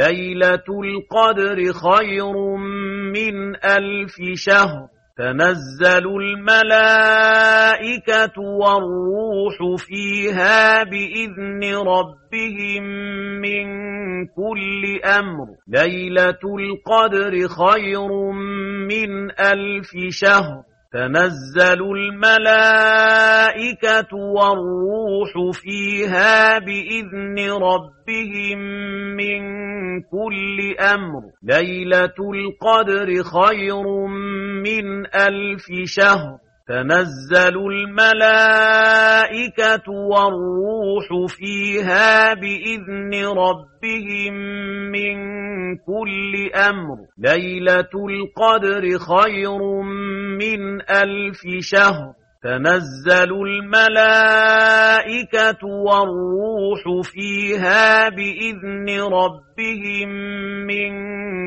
ليلة القدر خير من ألف شهر. تنزل الملائكة والروح فيها بإذن ربهم من كل أمر. ليلة القدر خير من ألف شهر. تنزل الملائكة والروح فيها بإذن ربهم من كل أمر. ليلة القدر خير من ألف شهر. تنزل الملائكة والروح فيها بإذن ربهم من كل أمر. ليلة القدر خير من ألف شهر. تنزل الملائكة والروح فيها بإذن ربهم من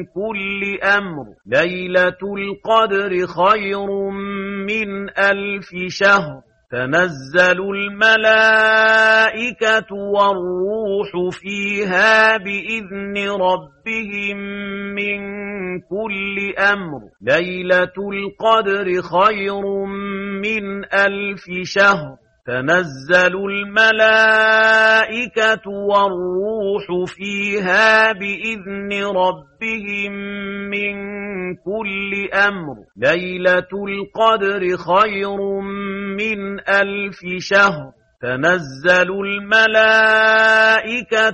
كل أمر. ليلة القدر خير من ألف شهر. تنزل الملائكة والروح فيها بإذن ربهم من كل أمر. ليلة القدر خير من ألف شهر. تنزل الملائكة والروح فيها بإذن ربهم من كل أمر. ليلة القدر خير من ألف شهر. تنزل الملائكة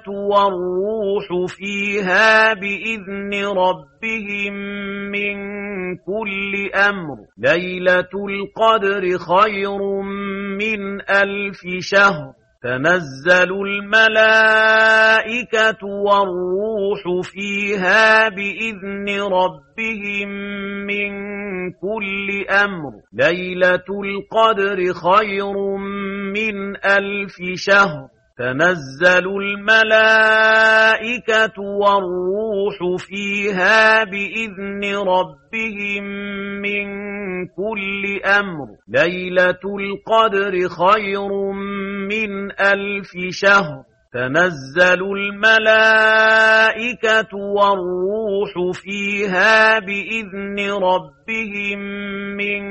والروح فيها بإذن ربهم من كل أمر. ليلة القدر خير من ألف شهر. تنزل الملائكة والروح فيها بإذن ربهم من كل أمر. ليلة القدر خير من ألف شهر. تنزل الملائكة والروح فيها بإذن ربهم من كل أمر. ليلة القدر خير من ألف شهر. تنزل الملائكة والروح فيها بإذن ربهم من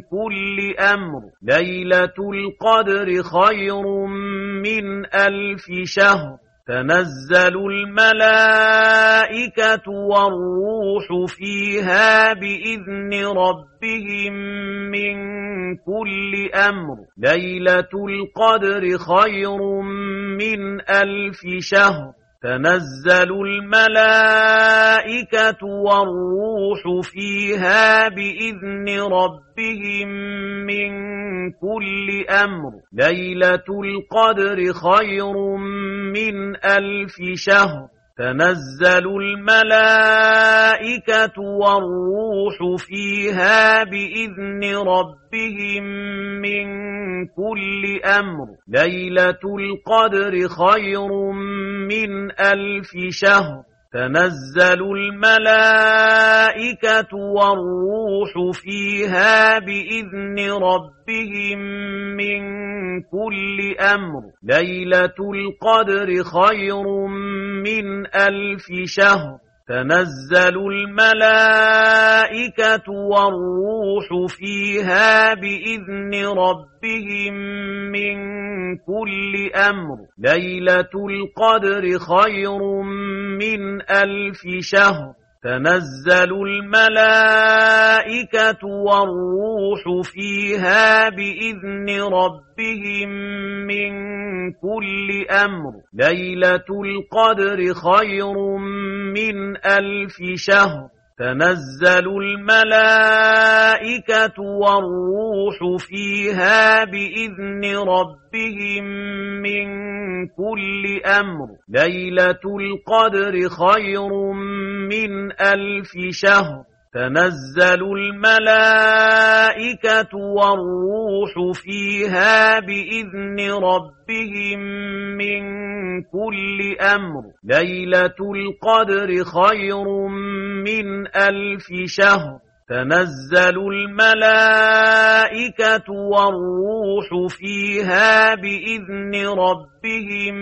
كل أمر. ليلة القدر خير من ألف شهر. تنزل الملائكة والروح فيها بإذن ربهم من كل أمر. ليلة القدر خير من ألف شهر. تنزل الملائكة والروح فيها بإذن ربهم من كل أمر. ليلة القدر خير من ألف شهر. تنزل الملائكة والروح فيها بإذن ربهم من كل أمر. ليلة القدر خير من ألف شهر. تنزل الملائكة والروح فيها بإذن ربهم من كل أمر. ليلة القدر خير من ألف شهر. تنزل الملائكة والروح فيها بإذن ربهم من كل أمر. ليلة القدر خير من ألف شهر. تنزل الملائكة والروح فيها بإذن ربهم من كل أمر. ليلة القدر خير من ألف شهر. تنزل الملائكة والروح فيها بإذن ربهم من كل أمر. ليلة القدر خير من ألف شهر. تنزل الملائكة والروح فيها بإذن ربهم من كل أمر. ليلة القدر خير من ألف شهر. تنزل الملائكة والروح فيها بإذن ربهم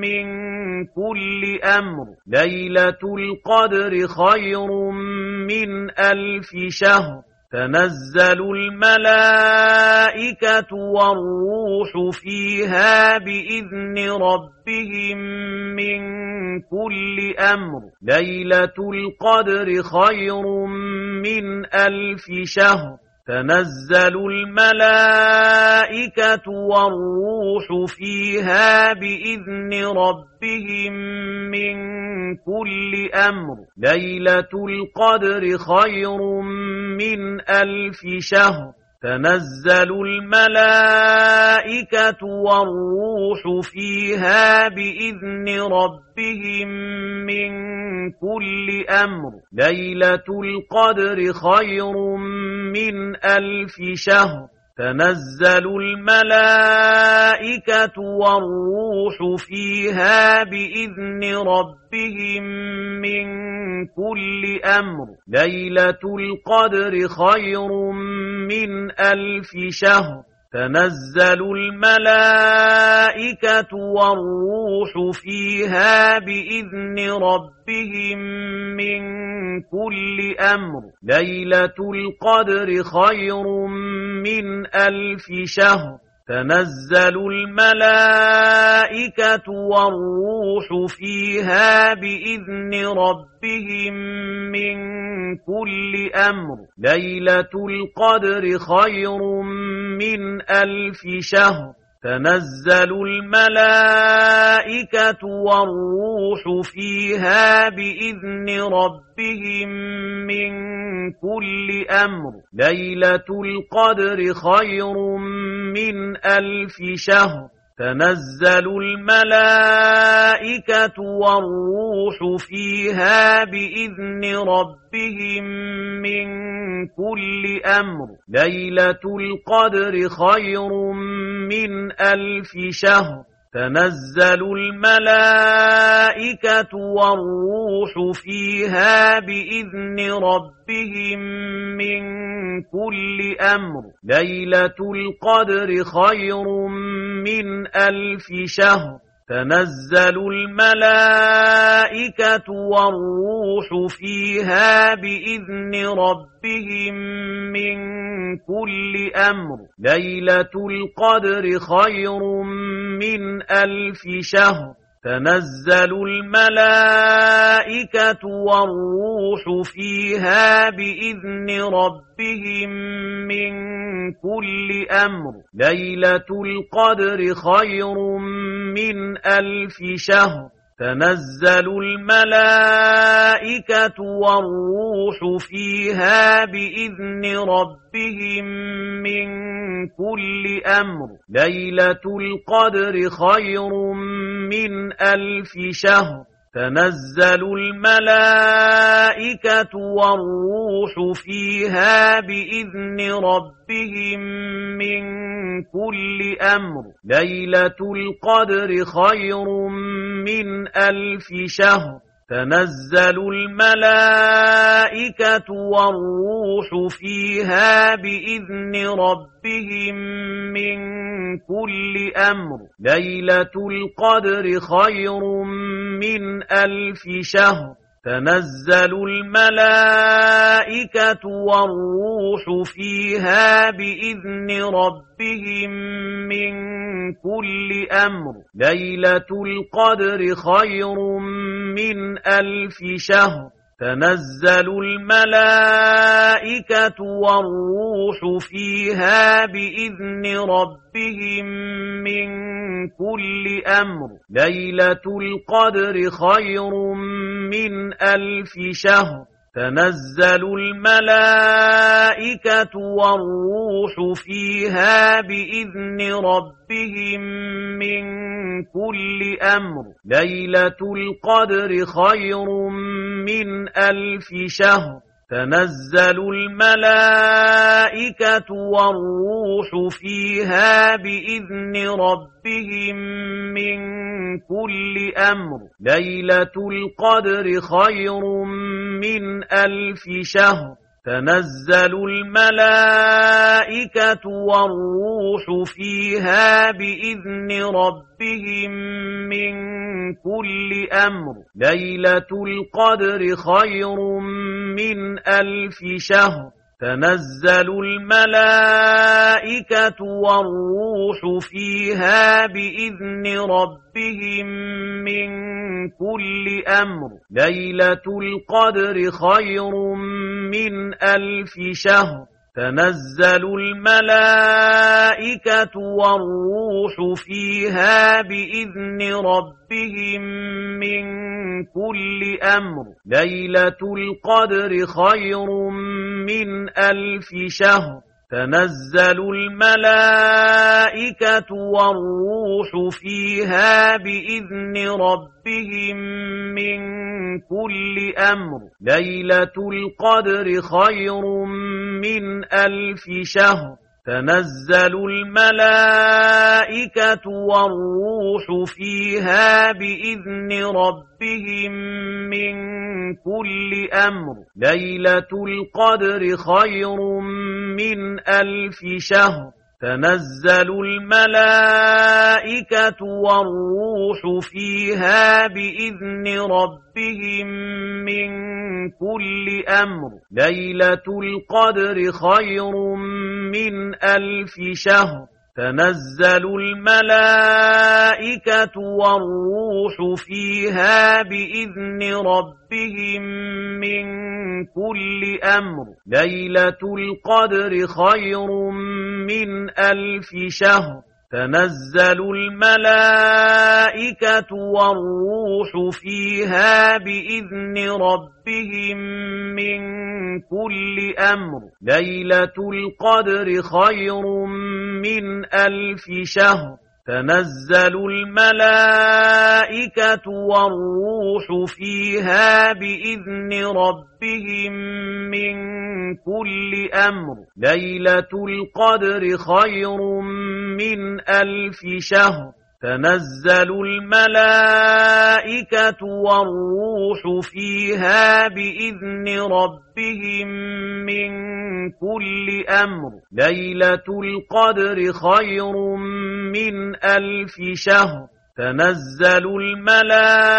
من كل أمر. ليلة القدر خير من ألف شهر. تنزل الملائكة والروح فيها بإذن ربهم من كل أمر. ليلة القدر خير من ألف شهر. تنزل الملائكة والروح فيها بإذن ربهم من كل أمر. ليلة القدر خير من ألف شهر. تنزل الملائكة والروح فيها بإذن ربهم من كل أمر. ليلة القدر خير من ألف شهر تنزل الملائكة والروح فيها بإذن ربهم من كل أمر. ليلة القدر خير من ألف شهر. تنزل الملائكة والروح فيها بإذن ربهم من كل أمر. ليلة القدر خير من ألف شهر. تنزل الملائكة والروح فيها بإذن ربهم من كل أمر. ليلة القدر خير من ألف شهر. تنزل الملائكة والروح فيها بإذن ربهم من كل أمر. ليلة القدر خير من ألف شهر. تنزل الملائكة والروح فيها بإذن ربهم من كل أمر. ليلة القدر خير من ألف شهر. تنزل الملائكة والروح فيها بإذن ربهم من كل أمر. ليلة القدر خير من ألف شهر تنزل الملائكة والروح فيها بإذن ربهم من كل أمر. ليلة القدر خير من ألف شهر. تنزل الملائكة والروح فيها بإذن ربهم من كل أمر. ليلة القدر خير من ألف شهر. تنزل الملائكة والروح فيها بإذن ربهم من كل أمر. ليلة القدر خير من ألف شهر. تنزل الملائكة والروح فيها بإذن ربهم من كل أمر. ليلة القدر خير من ألف شهر. تنزل الملائكة والروح فيها بإذن ربهم من كل أمر. ليلة القدر خير من ألف شهر. تنزل الملائكة والروح فيها بإذن ربهم من كل أمر. ليلة القدر خير من ألف شهر. تنزل الملائكة والروح فيها بإذن ربهم من كل أمر. ليلة القدر خير من ألف شهر. تنزل الملائكة والروح فيها بإذن ربهم من كل أمر. ليلة القدر خير من ألف شهر. تنزل الملائكة والروح فيها بإذن ربهم من كل أمر. ليلة القدر خير من ألف شهر. تنزل الملائكة والروح فيها بإذن ربهم من كل أمر. ليلة القدر خير من ألف شهر. تنزل الملائكة والروح فيها بإذن ربهم من كل أمر. ليلة القدر خير من ألف شهر. تنزل الملائكة والروح فيها بإذن ربهم من كل أمر. ليلة القدر خير من ألف شهر. تنزل الملائكة والروح فيها بإذن ربهم من كل أمر. ليلة القدر خير من ألف شهر. تنزل الملائكة والروح فيها بإذن ربهم من كل أمر. ليلة القدر خير من ألف شهر. تنزل الملائكة والروح فيها بإذن ربهم من كل أمر. ليلة القدر خير من ألف شهر. تنزل الملائكة والروح فيها بإذن ربهم من كل أمر. ليلة القدر خير من ألف شهر. تنزل الملائكة والروح فيها بإذن ربهم من كل أمر. ليلة القدر خير من ألف شهر. تنزل الملائكة والروح فيها بإذن ربهم من كل أمر. ليلة القدر خير من ألف شهر. تنزل الملائكة والروح فيها بإذن ربهم من كل أمر ليلة القدر خير من ألف شهر تنزل الملائكة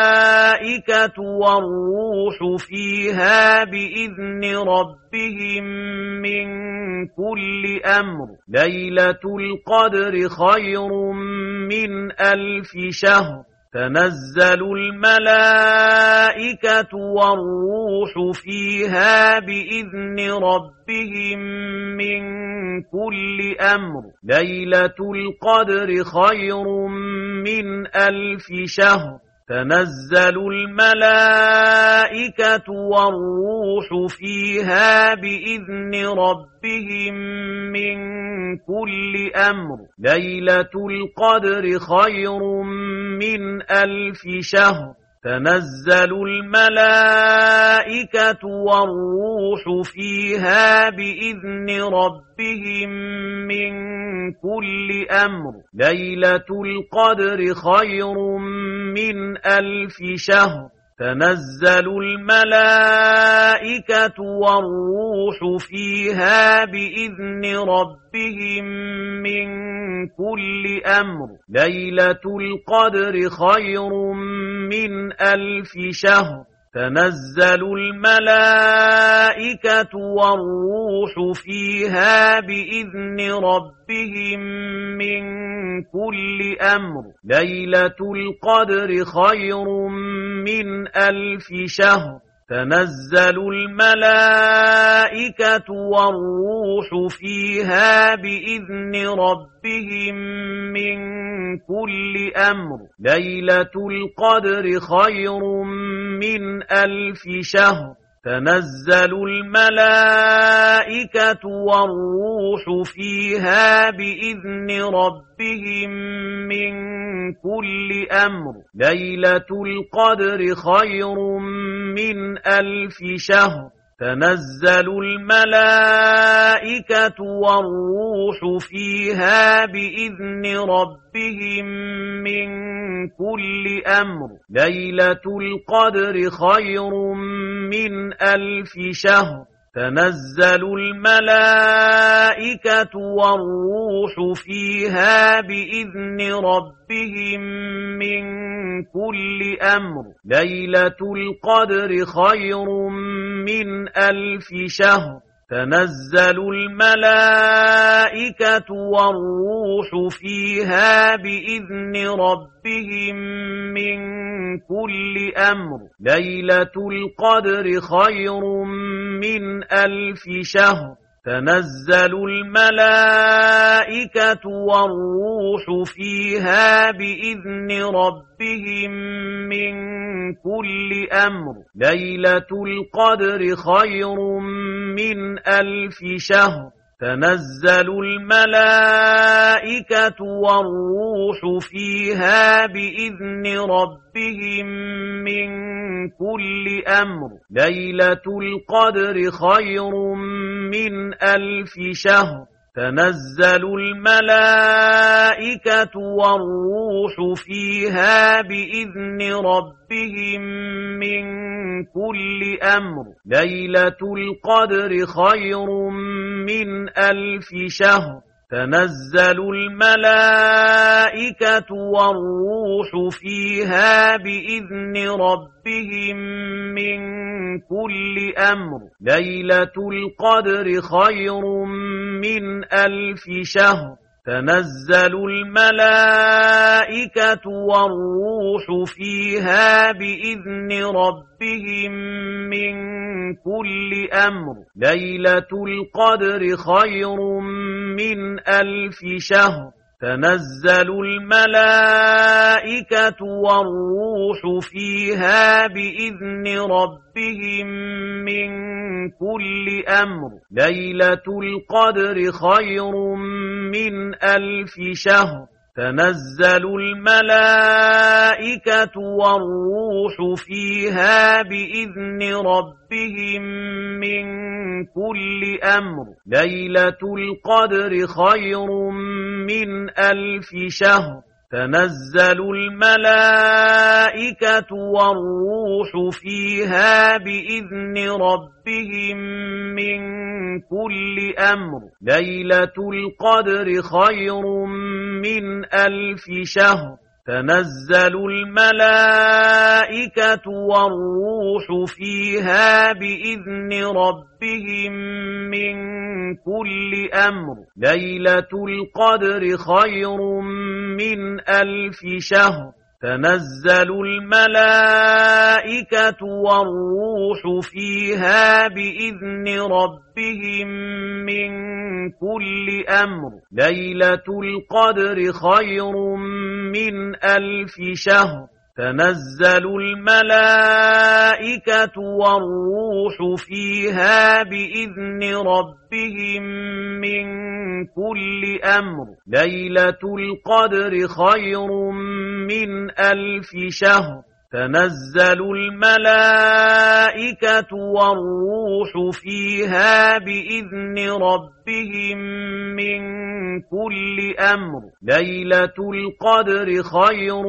والروح فيها بإذن ربهم من كل أمر ليلة القدر خير من ألف شهر تنزل الملائكة والروح فيها بإذن ربهم من كل أمر. ليلة القدر خير من ألف شهر. تنزل الملائكة والروح فيها بإذن ربهم من كل أمر. ليلة القدر خير من ألف شهر تنزل الملائكة والروح فيها بإذن ربهم من كل أمر. ليلة القدر خير من ألف شهر. تنزل الملائكة والروح فيها بإذن ربهم من كل أمر. ليلة القدر خير من ألف شهر. تنزل الملائكة والروح فيها بإذن ربهم من كل أمر. ليلة القدر خير من ألف شهر. تنزل الملائكة والروح فيها بإذن ربهم من كل أمر. ليلة القدر خير من ألف شهر. تنزل الملائكة والروح فيها بإذن ربهم من كل أمر. ليلة القدر خير من ألف شهر. تنزل الملائكة والروح فيها بإذن ربهم من كل أمر. ليلة القدر خير من ألف شهر. تنزل الملائكة والروح فيها بإذن ربهم من كل أمر. ليلة القدر خير من ألف شهر. تنزل الملائكة والروح فيها بإذن ربهم من كل أمر. ليلة القدر خير من ألف شهر. تنزل الملائكة والروح فيها بإذن ربهم من كل أمر. ليلة القدر خير من ألف شهر. تنزل الملائكة والروح فيها بإذن ربهم من كل أمر. ليلة القدر خير من ألف شهر. تنزل الملائكة والروح فيها بإذن ربهم من كل أمر. ليلة القدر خير من ألف شهر. تنزل الملائكة والروح فيها بإذن ربهم من كل أمر. ليلة القدر خير من ألف شهر. تنزل الملائكة والروح فيها بإذن ربهم من كل أمر. ليلة القدر خير من ألف شهر. تنزل الملائكة والروح فيها بإذن ربهم من كل أمر. ليلة القدر خير من ألف شهر. تنزل الملائكة والروح فيها بإذن ربهم من كل أمر. ليلة القدر خير من ألف شهر. تنزل الملائكة والروح فيها بإذن ربهم من كل أمر. ليلة القدر خير من ألف شهر. تنزل الملائكة والروح فيها بإذن ربهم من كل أمر. ليلة القدر خير من ألف شهر. تنزل الملائكة والروح فيها بإذن ربهم من كل أمر. ليلة القدر خير من ألف شهر. تنزل الملائكة والروح فيها بإذن ربهم من كل أمر. ليلة القدر خير من ألف شهر. تنزل الملائكة والروح فيها بإذن ربهم من كل أمر. ليلة القدر خير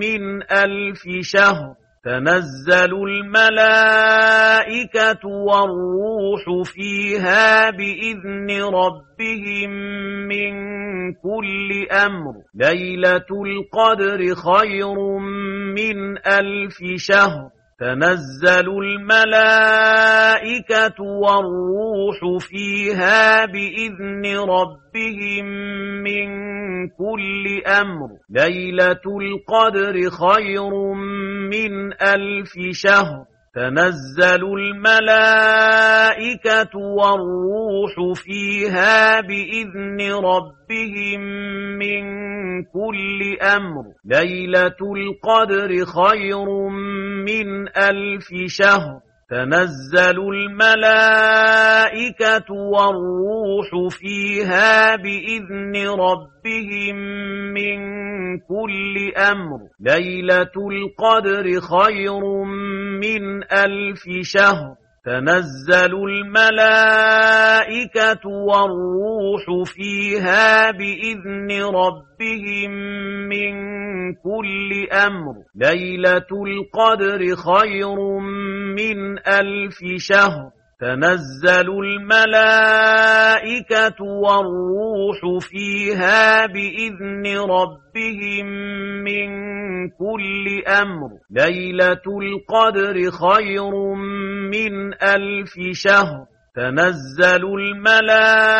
من ألف شهر. تنزل الملائكة والروح فيها بإذن ربهم من كل أمر. ليلة القدر خير من ألف شهر. تنزل الملائكة والروح فيها بإذن ربهم من كل أمر. ليلة القدر خير من ألف شهر. تنزل الملائكة والروح فيها بإذن ربهم من كل أمر. ليلة القدر خير من ألف شهر. تنزل الملائكة والروح فيها بإذن ربهم من كل أمر. ليلة القدر خير من ألف شهر. تنزل الملائكة والروح فيها بإذن ربهم من كل أمر. ليلة القدر خير من ألف شهر تنزل الملائكة والروح فيها بإذن ربهم من كل أمر. ليلة القدر خير من ألف شهر. تنزل الملائكة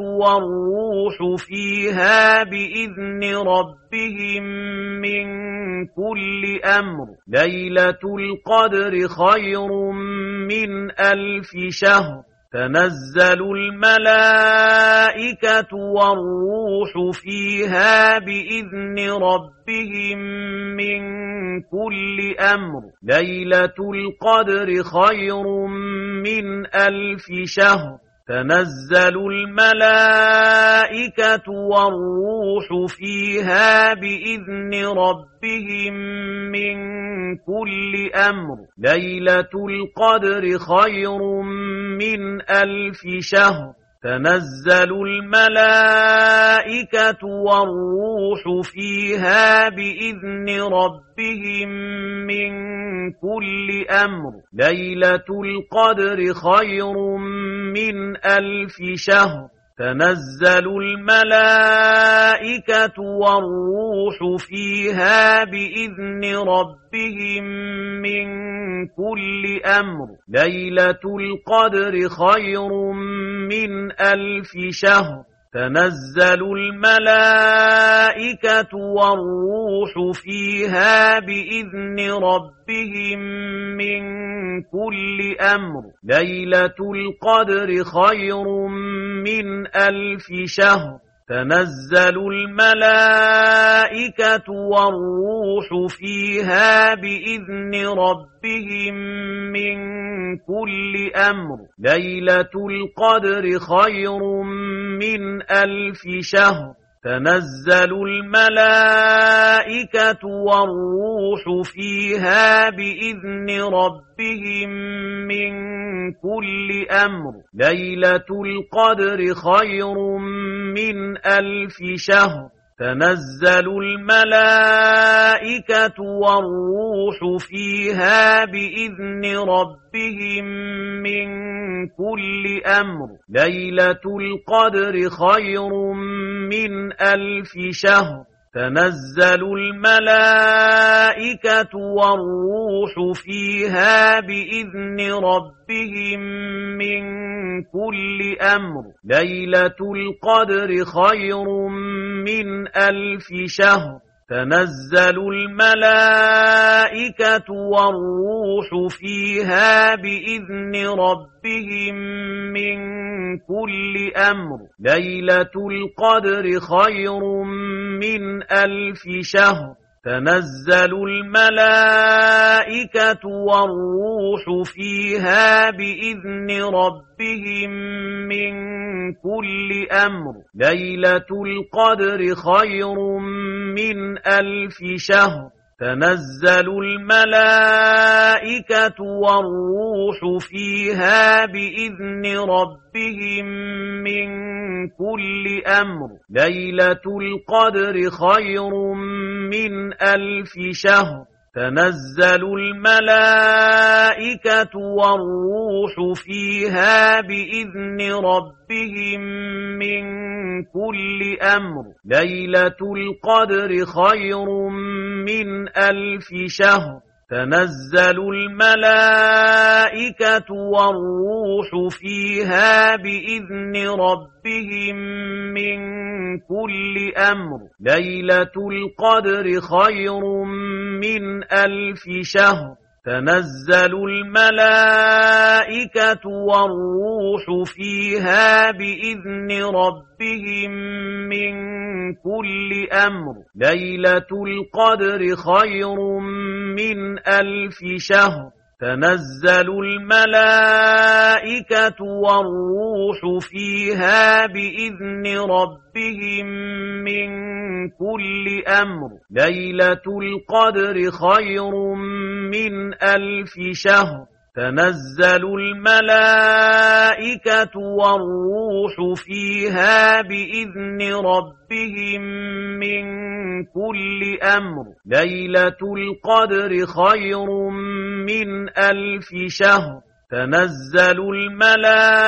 والروح فيها بإذن ربهم من كل أمر. ليلة القدر خير من ألف شهر. تنزل الملائكة والروح فيها بإذن ربهم من كل أمر. ليلة القدر خير من ألف شهر تنزل الملائكة والروح فيها بإذن ربهم من كل أمر. ليلة القدر خير من ألف شهر. تنزل الملائكة والروح فيها بإذن ربهم من كل أمر. ليلة القدر خير من ألف شهر. تنزل الملائكة والروح فيها بإذن ربهم من كل أمر. ليلة القدر خير من ألف شهر. تنزل الملائكة والروح فيها بإذن ربهم من كل أمر. ليلة القدر خير من ألف شهر. تنزل الملائكة والروح فيها بإذن ربهم من كل أمر. ليلة القدر خير من ألف شهر. تنزل الملائكة والروح فيها بإذن ربهم من كل أمر. ليلة القدر خير من ألف شهر. تنزل الملائكة والروح فيها بإذن ربهم من كل أمر. ليلة القدر خير من ألف شهر. تنزل الملائكة والروح فيها بإذن ربهم من كل أمر. ليلة القدر خير من ألف شهر. تنزل الملائكة والروح فيها بإذن ربهم من كل أمر. ليلة القدر خير من ألف شهر. تنزل الملائكة والروح فيها بإذن ربهم من كل أمر. ليلة القدر خير من ألف شهر. تنزل الملائكة والروح فيها بإذن ربهم من كل أمر. ليلة القدر خير من ألف شهر. تنزل الملائكة والروح فيها بإذن ربهم من كل أمر. ليلة القدر خير من ألف شهر. تنزل الملائكة والروح فيها بإذن ربهم من كل أمر. ليلة القدر خير من ألف شهر. تنزل الملائكة والروح فيها بإذن ربهم من كل أمر. ليلة القدر خير من ألف شهر. تنزل الملائكة والروح فيها بإذن ربهم من كل أمر. ليلة القدر خير من ألف شهر. تنزل الملائكة والروح فيها بإذن ربهم من كل أمر. ليلة القدر خير من ألف شهر. تنزل الملائكة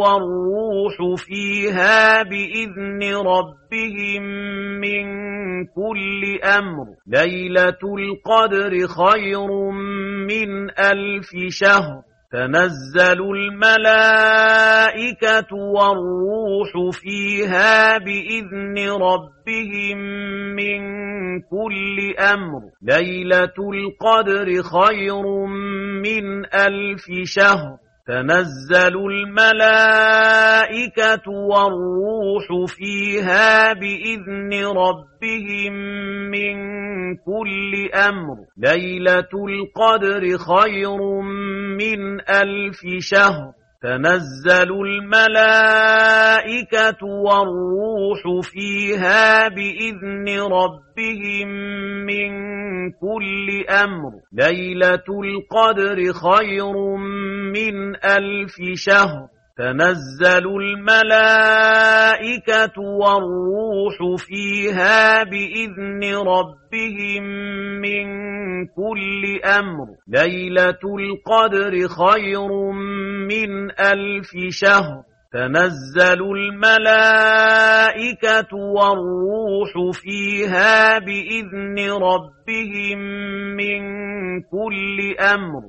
والروح فيها بإذن ربهم من كل أمر. ليلة القدر خير من ألف شهر. تنزل الملائكة والروح فيها بإذن ربهم من كل أمر. ليلة القدر خير من ألف شهر. تنزل الملائكة والروح فيها بإذن ربهم من كل أمر. ليلة القدر خير من ألف شهر. تنزل الملائكة والروح فيها بإذن ربهم من كل أمر. ليلة القدر خير من ألف شهر. تنزل الملائكة والروح فيها بإذن ربهم من كل أمر. ليلة القدر خير من ألف شهر. تنزل الملائكة والروح فيها بإذن ربهم من كل أمر.